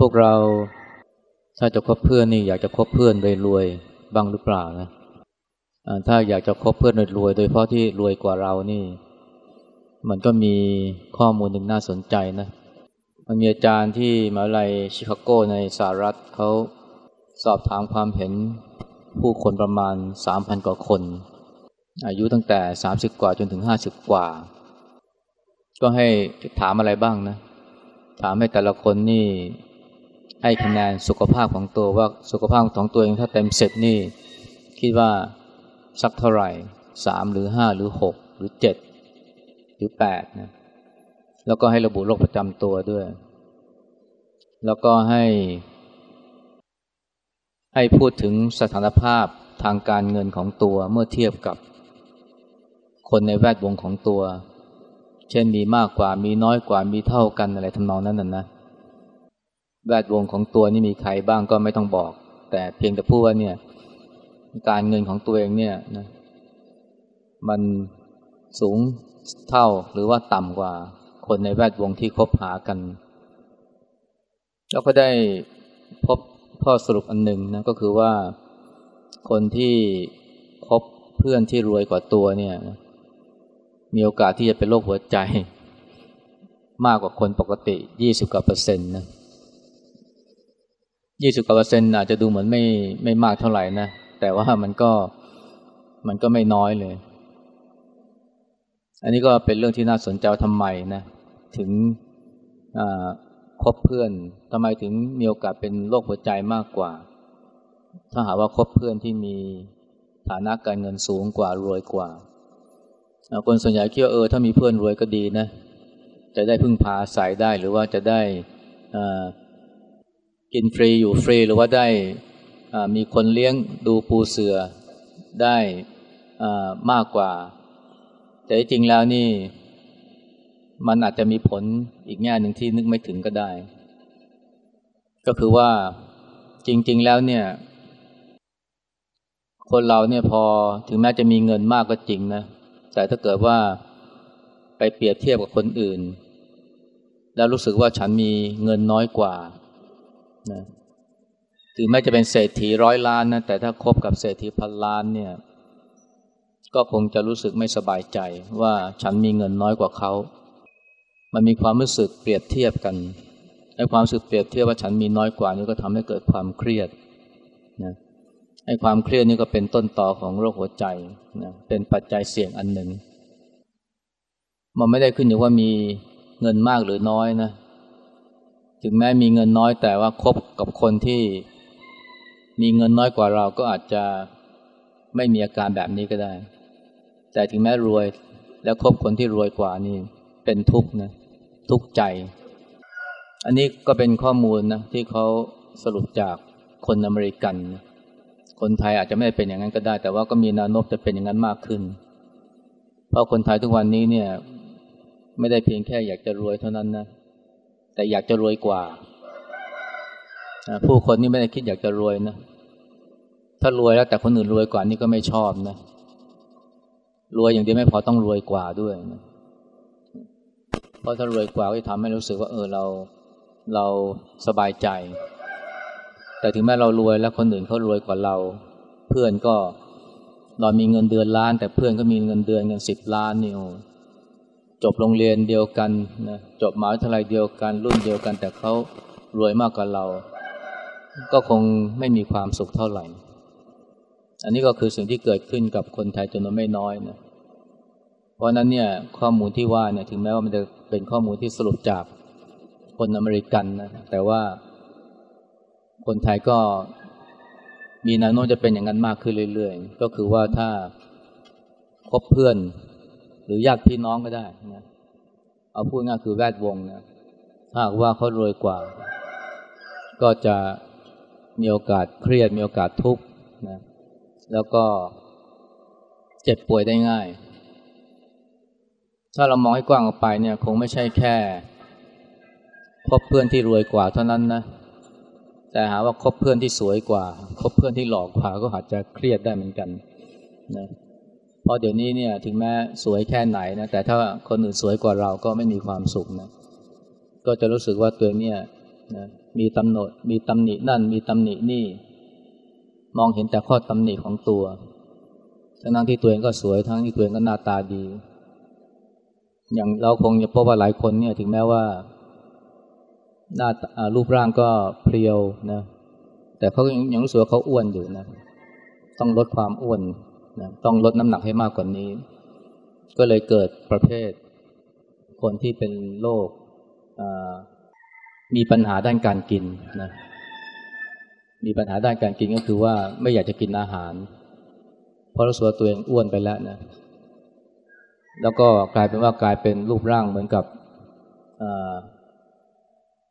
พวกเราถ้าจะคบเพื่อนนี่อยากจะคบเพื่อนรวยๆบ้างหรือเปล่านะถ้าอยากจะคบเพื่อนรวยๆโดยเพราะที่รวยกว่าเรานี่ มันก็มีข้อมูลหนึ่งน่าสนใจนะ มันมีอาจารย์ที่มหาลัยชิคาโกในสหรัฐเขาสอบถามความเห็นผู้คนประมาณสามพันกว่าคน อายุตั้งแต่สามสิบกว่าจนถึงห้าสิบกว่า ก็ให้ถามอะไรบ้างนะ ถามให้แต่ละคนนี่ ให้คะแนนสุขภาพของตัวว่าสุขภาพของตัวเองถ้าเต็มเสร็จนี่ คิดว่าสักเท่าไหร่สามหรือห้าหรือหกหรือเจ็ดหรือแปดนะแล้วก็ให้ระบุโรคประจำตัวด้วย แล้วก็ให้ ให้พูดถึงสถานภาพทางการเงินของตัวเมื่อเทียบกับ คนในแวดวงของตัว เช่นมีมากกว่ามีน้อยกว่ามีเท่ากันอะไรทำนองนั้นน่ะนะ แวดวงของตัวนี่มีใครบ้างก็ไม่ต้องบอก แต่เพียงแต่พูดว่าเนี่ยการเงินของตัวเองเนี่ยนะมันสูงเท่าหรือว่าต่ำกว่าคนในแวดวงที่คบหากัน แล้วก็ได้พบข้อสรุปอันหนึ่งนะก็คือว่าคนที่คบเพื่อนที่รวยกว่าตัวเนี่ยมีโอกาสที่จะเป็นโรคหัวใจ มากกว่าคนปกติยี่สิบกว่าเปอร์เซ็นต์นะ ยี่สิบกว่าเปอร์เซ็นต์อาจจะดูเหมือนไม่ไม่มากเท่าไหร่นะ แต่ว่ามันก็มันก็ไม่น้อยเลย อันนี้ก็เป็นเรื่องที่น่าสนใจทำไมนะ ถึงคบเพื่อนทำไมถึงมีโอกาสเป็นโรคหัวใจมากกว่า ถ้าหาว่าคบเพื่อนที่มีฐานะการเงินสูงกว่ารวยกว่า คนส่วนใหญ่คิดว่าเออถ้ามีเพื่อนรวยก็ดีนะ จะได้พึ่งพาใส่ได้หรือว่าจะได้ กินฟรีอยู่ฟรีหรือว่าได้มีคนเลี้ยงดูปูเสือได้มากกว่า แต่จริงแล้วนี่ มันอาจจะมีผลอีกแง่หนึ่งที่นึกไม่ถึงก็ได้ ก็คือว่าจริง ๆ แล้วเนี่ย คนเราเนี่ยพอถึงแม้จะมีเงินมากก็จริงนะแต่ถ้าเกิดว่าไปเปรียบเทียบกับคนอื่น แล้วรู้สึกว่าฉันมีเงินน้อยกว่า นะถึงแม้จะเป็นเศรษฐีร้อยล้านนะแต่ถ้าคบกับเศรษฐีพันล้านเนี่ยก็คงจะรู้สึกไม่สบายใจว่าฉันมีเงินน้อยกว่าเขา มันมีความรู้สึกเปรียบเทียบกันไอ้ความรู้สึกเปรียบเทียบว่าฉันมีน้อยกว่านี่ก็ทำให้เกิดความเครียดนะไอ้ความเครียดนี่ก็เป็นต้นต่อของโรคหัวใจนะเป็นปัจจัยเสี่ยงอันหนึ่ง มันไม่ได้ขึ้นอยู่ว่ามีเงินมากหรือน้อยนะ ถึงแม้มีเงินน้อยแต่ว่าคบกับคนที่มีเงินน้อยกว่าเราก็อาจจะไม่มีอาการแบบนี้ก็ได้ แต่ถึงแม้รวยแล้วคบคนที่รวยกว่านี่เป็นทุกข์นะทุกข์ใจ อันนี้ก็เป็นข้อมูลนะที่เขาสรุปจากคนอเมริกัน คนไทยอาจจะไม่เป็นอย่างนั้นก็ได้ แต่ว่าก็มีนวโน้มจะเป็นอย่างนั้นมากขึ้น เพราะคนไทยทุกวันนี้เนี่ย ไม่ได้เพียงแค่อยากจะรวยเท่านั้นนะ แต่อยากจะรวยกว่า ผู้คนนี่ไม่ได้คิดอยากจะรวยนะ ถ้ารวยแล้วแต่คนอื่นรวยกว่านี่ก็ไม่ชอบนะ รวยอย่างเดียวไม่พอต้องรวยกว่าด้วยนะเพราะถ้ารวยกว่าก็จะทำให้รู้สึกว่า เออเราเราสบายใจ แต่ถึงแม้เรารวยแล้วคนอื่นเขารวยกว่าเรา เพื่อนก็เรามีเงินเดือนล้าน แต่เพื่อนก็มีเงินเดือนเงินสิบล้านนี่โอ้ จบโรงเรียนเดียวกันนะจบมหาวิทยาลัยเดียวกันรุ่นเดียวกัน แต่เขารวยมากกว่าเรา ก็คงไม่มีความสุขเท่าไหร่ อันนี้ก็คือสิ่งที่เกิดขึ้นกับคนไทยจำนวนไม่น้อยนะเพราะนั้นเนี่ยข้อมูลที่ว่าเนี่ยถึงแม้ว่ามันจะเป็นข้อมูลที่สรุปจากคนอเมริกันนะแต่ว่า คนไทยก็มีแนวโน้มจะเป็นอย่างนั้นมากขึ้นเรื่อย ๆ ก็คือว่าถ้าคบเพื่อน หรือญาติพี่น้องก็ได้นะเอาพูดง่ายคือแวดวงนะถ้าว่าเขารวยกว่า ก็จะมีโอกาสเครียดมีโอกาสทุกข์นะแล้วก็เจ็บป่วยได้ง่าย ถ้าเรามองให้กว้างออกไปเนี่ยคงไม่ใช่แค่คบเพื่อนที่รวยกว่าเท่านั้นนะ แต่หาว่าคบเพื่อนที่สวยกว่า คบเพื่อนที่หลอกกว่าก็อาจจะเครียดได้เหมือนกันนะ เพราะเดี๋ยวนี้เนี่ยถึงแม้สวยแค่ไหนนะแต่ถ้าคนอื่นสวยกว่าเราก็ไม่มีความสุขนะก็จะรู้สึกว่าตัวเนี่ยนะมีตำหนดมีตำหนินั่นมีตำหนินี่ มองเห็นแต่ข้อตำหนิของตัวทั้งที่ตัวเองก็สวยทั้งที่ตัวเองก็หน้าตาดี อย่างเราคงจะพบว่าหลายคนเนี่ยถึงแม้ว่าหน้ารูปร่างก็เพรียวนะแต่เขายังรู้สึกว่าเขาอ้วนอยู่นะ ต้องลดความอ้วน นะต้องลดน้ำหนักให้มากกว่านี้ ก็เลยเกิดประเภท คนที่เป็นโรคมีปัญหาด้านการกินนะมีปัญหาด้านการกินก็คือว่าไม่อยากจะกินอาหาร เพราะรู้สึกว่าตัวเองอ้วนไปแล้วนะแล้วก็กลายเป็นว่ากลายเป็นรูปร่างเหมือนกับ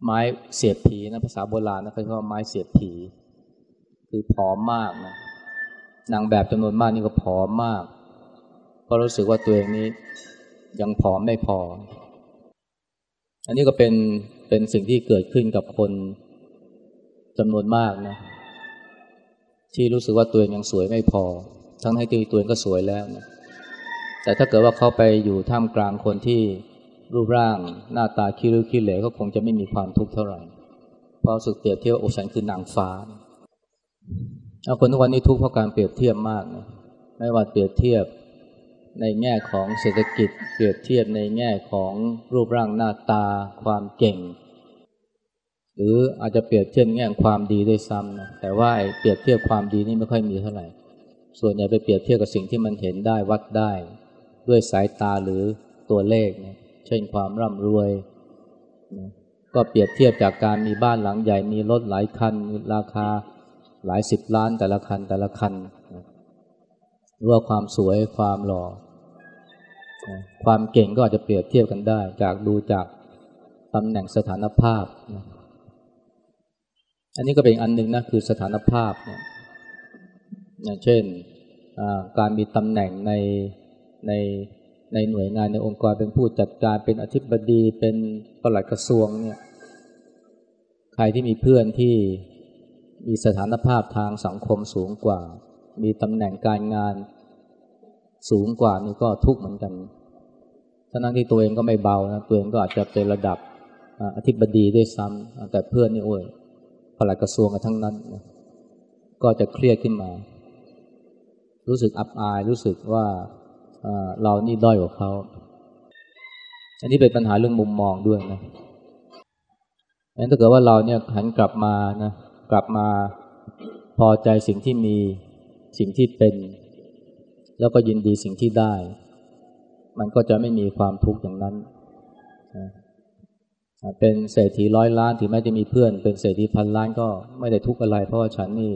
ไม้เสียบผีนะภาษาโบราณนะเขาเรียกว่าไม้เสียบผี คือผอมมากนะ นางแบบจำนวนมากนี่ก็ผอมมากเพราะรู้สึกว่าตัวเองนี้ยังผอมไม่พอ อันนี้ก็เป็นเป็นสิ่งที่เกิดขึ้นกับคนจำนวนมากนะที่รู้สึกว่าตัวเองยังสวยไม่พอ ทั้งให้ตัวเองก็สวยแล้วนะแต่ถ้าเกิดว่าเขาไปอยู่ท่ามกลางคนที่รูปร่างหน้าตาคิ้วคิ้เหล่ก็คงจะไม่มีความทุกข์เท่าไหร่เพราะสึกเปรียบเทียบโอฉันคือนางฟ้า เอาคนทุกวันนี้ทุกข์เพราะการเปรียบเทียบมากนะไม่ว่าเปรียบเทียบในแง่ของเศรษฐกิจ เปรียบเทียบในแง่ของรูปร่างหน้าตาความเก่ง หรืออาจจะเปรียบเทียบแง่ความดีด้วยซ้ำนะแต่ว่าเปรียบเทียบความดีนี่ไม่ค่อยมีเท่าไหร่ ส่วนใหญ่ไปเปรียบเทียบกับสิ่งที่มันเห็นได้วัดได้ ด้วยสายตาหรือตัวเลขนะเช่นความร่ำรวยนะก็เปรียบเทียบจากการมีบ้านหลังใหญ่มีรถหลายคันราคา หลายสิบล้านแต่ละคันแต่ละคันหรือว่าความสวยความหล่อความเก่งก็อาจจะเปรียบเทียบกันได้ จากดูจากตำแหน่งสถานภาพอันนี้ก็เป็นอันหนึ่งนะคือสถานภาพอย่างเช่นการมีตำแหน่งในในในหน่วยงานในองค์กรเป็นผู้จัดการเป็นอธิบดีเป็นปลัดกระทรวงเนี่ยใครที่มีเพื่อนที่ มีสถานภาพทางสังคมสูงกว่า มีตำแหน่งการงานสูงกว่านี่ก็ทุกข์เหมือนกันทั้งนั้นที่ตัวเองก็ไม่เบานะตัวเองก็อาจจะเป็นระดับอธิบดีด้วยซ้ำแต่เพื่อนนี่โอ้ยปลัดกระทรวงกันทั้งนั้นนะก็จะเครียดขึ้นมา รู้สึกอับอายรู้สึกว่าเรานี่ด้อยกว่าเขา อันนี้เป็นปัญหาเรื่องมุมมองด้วยนะงั้นถ้าเกิดว่าเราเนี่ยหันกลับมานะ กลับมาพอใจสิ่งที่มีสิ่งที่เป็น แล้วก็ยินดีสิ่งที่ได้ มันก็จะไม่มีความทุกข์อย่างนั้น เป็นเศรษฐีร้อยล้านถึงแม้จะมีเพื่อน เป็นเศรษฐีพันล้านก็ไม่ได้ทุกข์อะไร เพราะว่าฉันนี่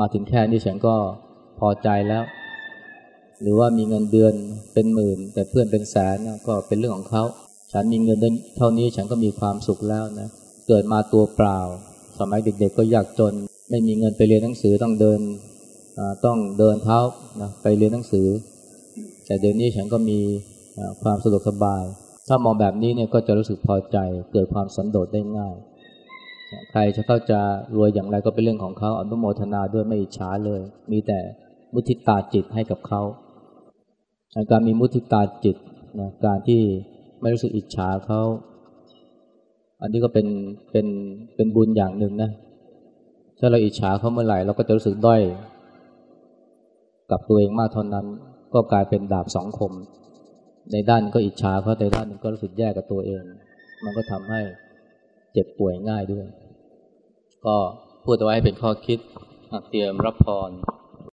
มาถึงแค่นี้ฉันก็พอใจแล้ว หรือว่ามีเงินเดือนเป็นหมื่น แต่เพื่อนเป็นแสนก็เป็นเรื่องของเขา ฉันมีเงินได้เท่านี้ฉันก็มีความสุขแล้วนะเกิดมาตัวเปล่า สมัยเด็กๆก็ยากจน ไม่มีเงินไปเรียนหนังสือต้องเดินต้องเดินเท้านะไปเรียนหนังสือ แต่เดี๋ยวนี้ฉันก็มีความสะดวกสบาย ถ้ามองแบบนี้เนี่ยก็จะรู้สึกพอใจเกิดความสันโดษได้ง่าย ใครจะเข้าจะรวยอย่างไรก็เป็นเรื่องของเขาอนุโมทนาด้วยไม่อิจฉาเลย มีแต่มุทิตาจิตให้กับเขาการมีมุทิตาจิตนะการที่ไม่รู้สึกอิจฉาเขา อันนี้ก็เป็นเป็นเป็นบุญอย่างหนึ่งนะ ถ้าเราอิจฉาเขาเมื่อไหร่เราก็จะรู้สึกด้อยกับตัวเองมากเท่านั้น ก็กลายเป็นดาบสองคม ในด้านก็อิจฉาเขาในด้านนึงก็รู้สึกแย่กับตัวเอง มันก็ทำให้เจ็บป่วยง่ายด้วย ก็พูดเอาไว้เป็นข้อคิดเตรียมรับพร